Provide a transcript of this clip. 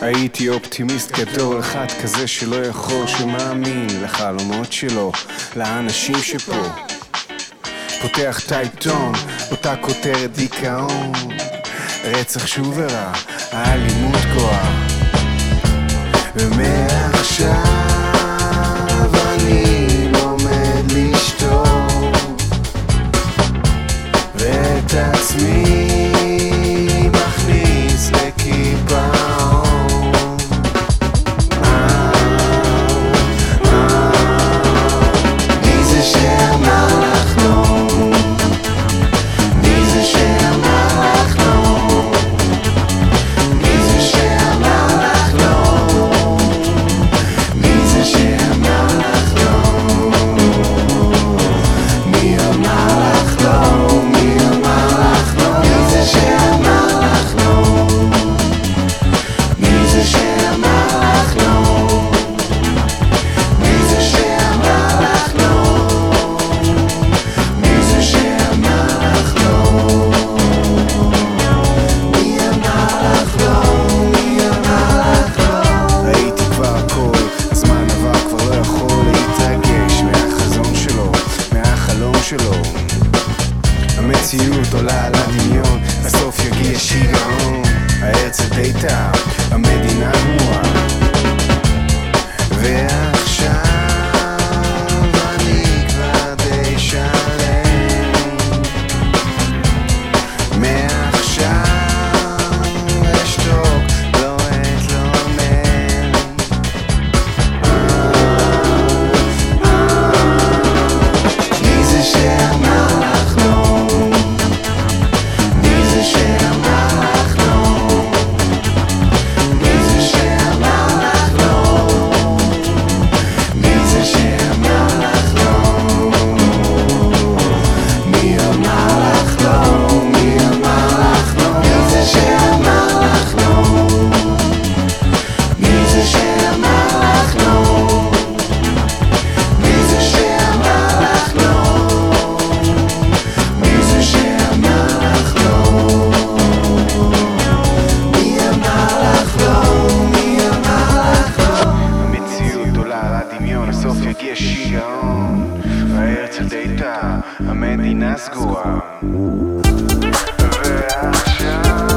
הייתי אופטימיסט גדול, אחד כזה שלא יכול, שמאמין לחלומות שלו, לאנשים שפה. פותח את העיתון, אותה כותרת דיכאון, רצח שוב ורע, האלימות גואה. ומעכשיו אני לומד לשתוק, ואת עצמי המציאות עולה על הדמיון, בסוף יגיע שיגעון. הארץ הביתה, המדינה גרועה מוזיק יש הארץ הדהיתה, המדינה סגורה. ועכשיו